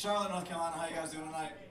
Charlotte, North Carolina. How you guys doing tonight?